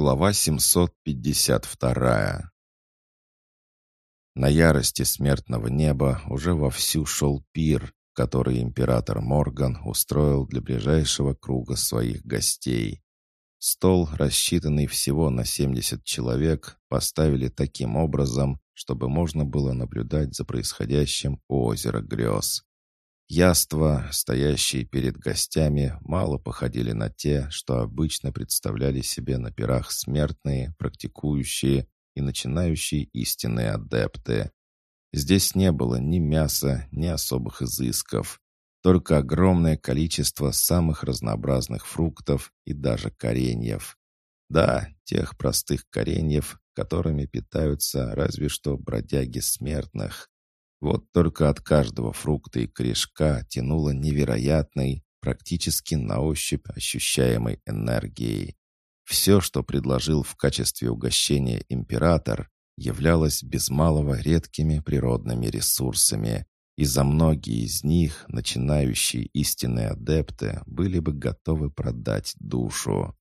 Глава 752 На ярости смертного неба уже вовсю шел пир, который император Морган устроил для ближайшего круга своих гостей. Стол, рассчитанный всего на 70 человек, поставили таким образом, чтобы можно было наблюдать за происходящим у озера грез. Яства, стоящие перед гостями, мало походили на те, что обычно представляли себе на пирах смертные, практикующие и начинающие истинные адепты. Здесь не было ни мяса, ни особых изысков, только огромное количество самых разнообразных фруктов и даже кореньев. Да, тех простых кореньев, которыми питаются разве что бродяги смертных. Вот только от каждого фрукта и корешка тянуло невероятной, практически на ощупь ощущаемой энергией. Все, что предложил в качестве угощения император, являлось без малого редкими природными ресурсами, и за многие из них начинающие истинные адепты были бы готовы продать душу.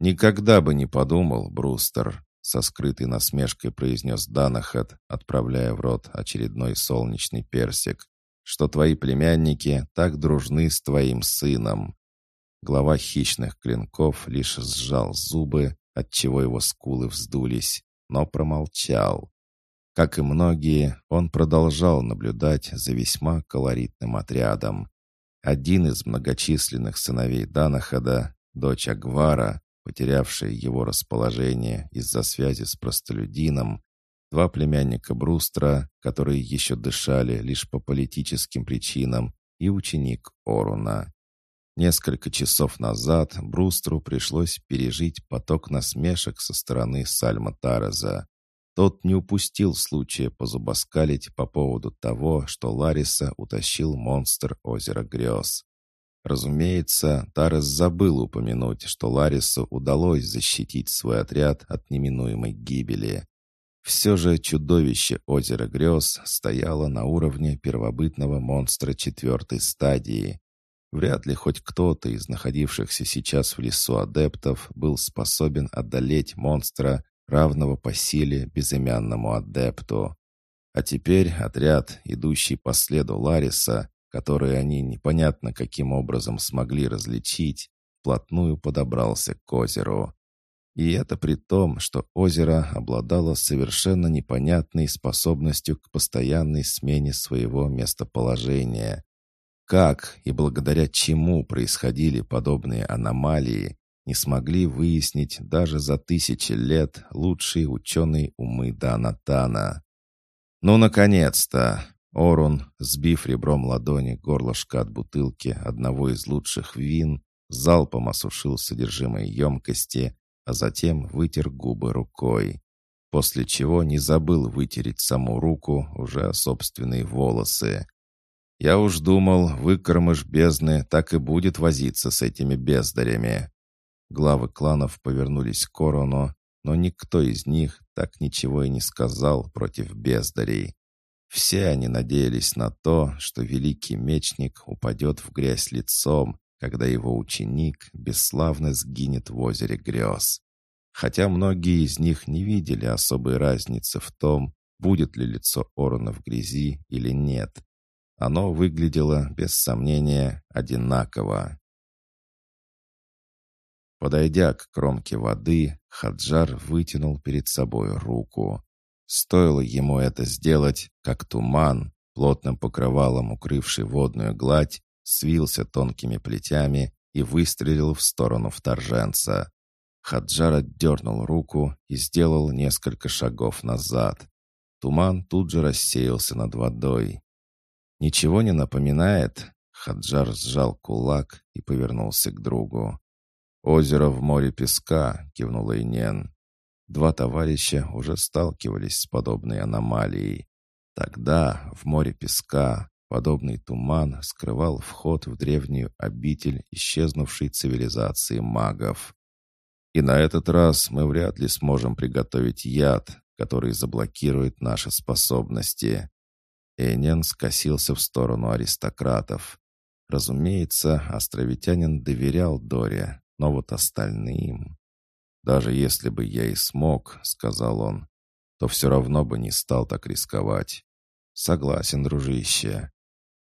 «Никогда бы не подумал, Брустер, со скрытой насмешкой произнес Данахат, отправляя в рот очередной солнечный персик, что твои племянники так дружны с твоим сыном. Глава хищных клинков лишь сжал зубы, отчего его скулы вздулись, но промолчал. Как и многие, он продолжал наблюдать за весьма колоритным отрядом. Один из многочисленных сыновей Данахада, дочь Агвара, потерявшая его расположение из-за связи с простолюдином, два племянника Брустра, которые еще дышали лишь по политическим причинам, и ученик Оруна. Несколько часов назад Брустру пришлось пережить поток насмешек со стороны Сальма Тараза. Тот не упустил случая позубоскалить по поводу того, что Лариса утащил монстр озера грез. Разумеется, Тарес забыл упомянуть, что Ларису удалось защитить свой отряд от неминуемой гибели. Все же чудовище озера грез стояло на уровне первобытного монстра четвертой стадии. Вряд ли хоть кто-то из находившихся сейчас в лесу адептов был способен одолеть монстра, равного по силе безымянному адепту. А теперь отряд, идущий по следу Лариса, который они непонятно каким образом смогли различить, вплотную подобрался к озеру. И это при том, что озеро обладало совершенно непонятной способностью к постоянной смене своего местоположения. Как и благодаря чему происходили подобные аномалии, не смогли выяснить даже за тысячи лет лучшие ученые умы Данатана. «Ну, наконец-то!» Орун, сбив ребром ладони горлышко от бутылки одного из лучших вин, залпом осушил содержимое емкости, а затем вытер губы рукой, после чего не забыл вытереть саму руку уже собственные волосы. «Я уж думал, выкормыш бездны так и будет возиться с этими бездарями». Главы кланов повернулись к Орону, но никто из них так ничего и не сказал против бездарей. Все они надеялись на то, что великий мечник упадет в грязь лицом, когда его ученик бесславно сгинет в озере грез. Хотя многие из них не видели особой разницы в том, будет ли лицо Орона в грязи или нет. Оно выглядело, без сомнения, одинаково. Подойдя к кромке воды, Хаджар вытянул перед собой руку. Стоило ему это сделать, как туман, плотным покрывалом укрывший водную гладь, свился тонкими плетями и выстрелил в сторону вторженца. Хаджар отдернул руку и сделал несколько шагов назад. Туман тут же рассеялся над водой. «Ничего не напоминает?» Хаджар сжал кулак и повернулся к другу. «Озеро в море песка», — кивнул Инен. Два товарища уже сталкивались с подобной аномалией. Тогда в море песка подобный туман скрывал вход в древнюю обитель исчезнувшей цивилизации магов. И на этот раз мы вряд ли сможем приготовить яд, который заблокирует наши способности. Энен скосился в сторону аристократов. Разумеется, островитянин доверял Доре, но вот остальным... «Даже если бы я и смог», — сказал он, — «то все равно бы не стал так рисковать». «Согласен, дружище».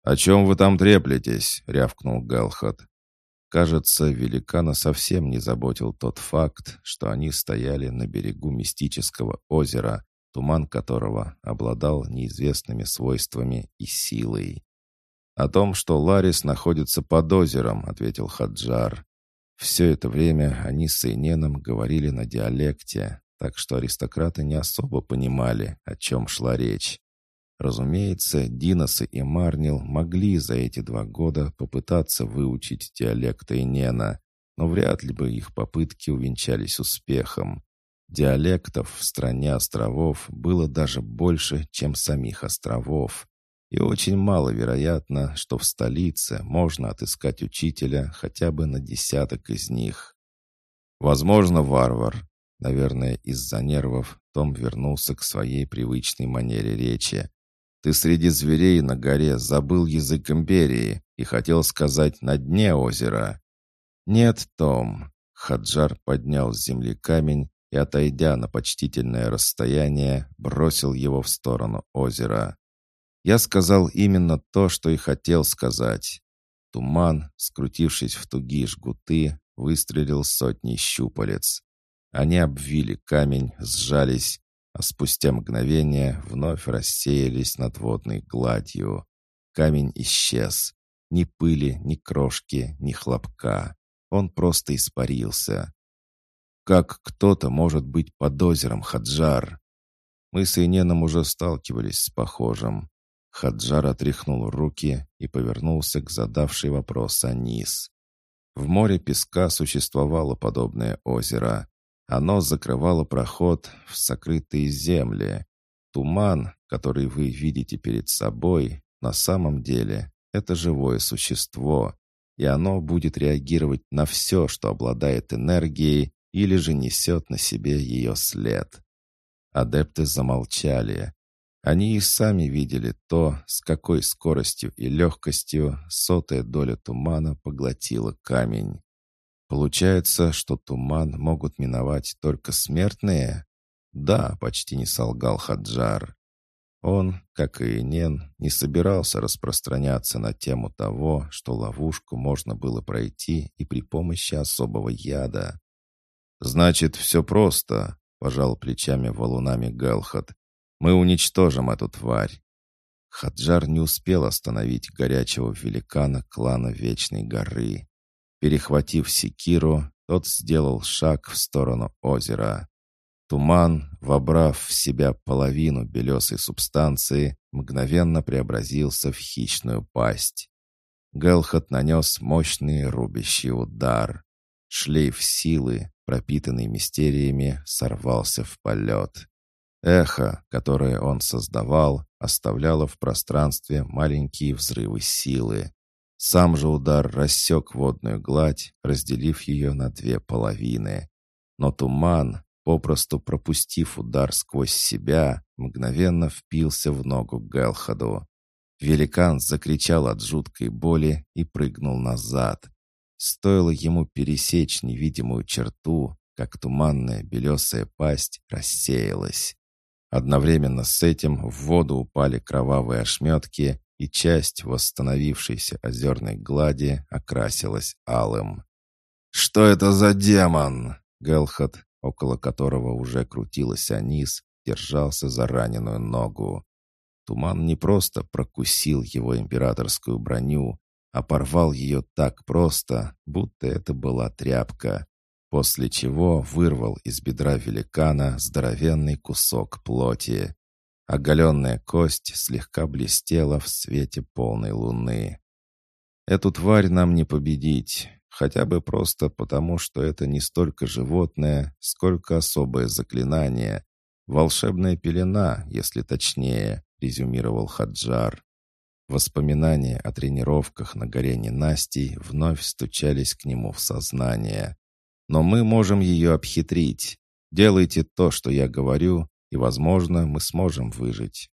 «О чем вы там треплетесь?» — рявкнул Галхат. Кажется, великана совсем не заботил тот факт, что они стояли на берегу мистического озера, туман которого обладал неизвестными свойствами и силой. «О том, что Ларис находится под озером», — ответил Хаджар. Все это время они с Эйненом говорили на диалекте, так что аристократы не особо понимали, о чем шла речь. Разумеется, Диносы и Марнил могли за эти два года попытаться выучить диалект Эйнена, но вряд ли бы их попытки увенчались успехом. Диалектов в стране островов было даже больше, чем самих островов. И очень маловероятно, что в столице можно отыскать учителя хотя бы на десяток из них. Возможно, варвар. Наверное, из-за нервов Том вернулся к своей привычной манере речи. Ты среди зверей на горе забыл язык империи и хотел сказать «на дне озера». «Нет, Том». Хаджар поднял с земли камень и, отойдя на почтительное расстояние, бросил его в сторону озера. Я сказал именно то, что и хотел сказать. Туман, скрутившись в тугие жгуты, выстрелил сотни щупалец. Они обвили камень, сжались, а спустя мгновение вновь рассеялись над водной гладью. Камень исчез. Ни пыли, ни крошки, ни хлопка. Он просто испарился. Как кто-то может быть под озером, Хаджар? Мы с Иненом уже сталкивались с похожим. Хаджар отряхнул руки и повернулся к задавшей вопрос Анис. В море песка существовало подобное озеро. Оно закрывало проход в сокрытые земли. Туман, который вы видите перед собой, на самом деле это живое существо, и оно будет реагировать на все, что обладает энергией или же несет на себе ее след. Адепты замолчали. Они и сами видели то, с какой скоростью и легкостью сотая доля тумана поглотила камень. Получается, что туман могут миновать только смертные? Да, почти не солгал Хаджар. Он, как и Нен, не собирался распространяться на тему того, что ловушку можно было пройти и при помощи особого яда. «Значит, все просто», — пожал плечами валунами Галхат. «Мы уничтожим эту тварь». Хаджар не успел остановить горячего великана клана Вечной горы. Перехватив секиру, тот сделал шаг в сторону озера. Туман, вобрав в себя половину белесой субстанции, мгновенно преобразился в хищную пасть. Гелхот нанес мощный рубящий удар. Шлейф силы, пропитанный мистериями, сорвался в полет. Эхо, которое он создавал, оставляло в пространстве маленькие взрывы силы. Сам же удар рассек водную гладь, разделив ее на две половины. Но туман, попросту пропустив удар сквозь себя, мгновенно впился в ногу Гелхаду. Великан закричал от жуткой боли и прыгнул назад. Стоило ему пересечь невидимую черту, как туманная белесая пасть рассеялась. Одновременно с этим в воду упали кровавые ошметки, и часть восстановившейся озерной глади окрасилась алым. «Что это за демон?» Гелхот, около которого уже крутилась Анис, держался за раненую ногу. Туман не просто прокусил его императорскую броню, а порвал ее так просто, будто это была тряпка, после чего вырвал из бедра великана здоровенный кусок плоти. Оголенная кость слегка блестела в свете полной луны. Эту тварь нам не победить, хотя бы просто потому, что это не столько животное, сколько особое заклинание. Волшебная пелена, если точнее, резюмировал Хаджар. Воспоминания о тренировках на горе ненастий вновь стучались к нему в сознание. «Но мы можем ее обхитрить. Делайте то, что я говорю, и, возможно, мы сможем выжить».